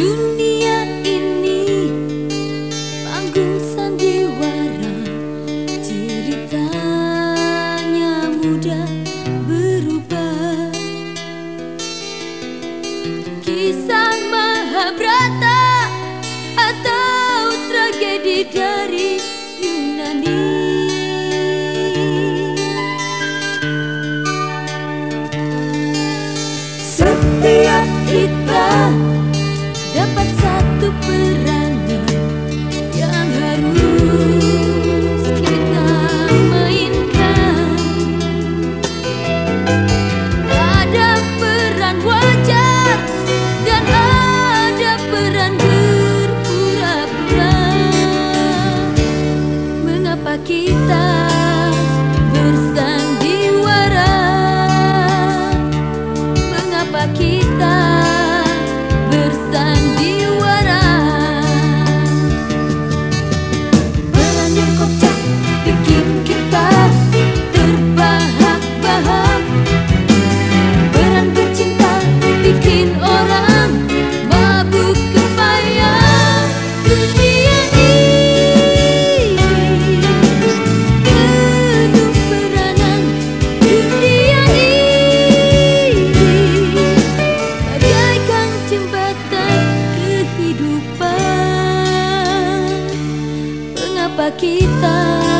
Dunia ini panggung sandiwara ceritanya mudah berubah. kalırsa kita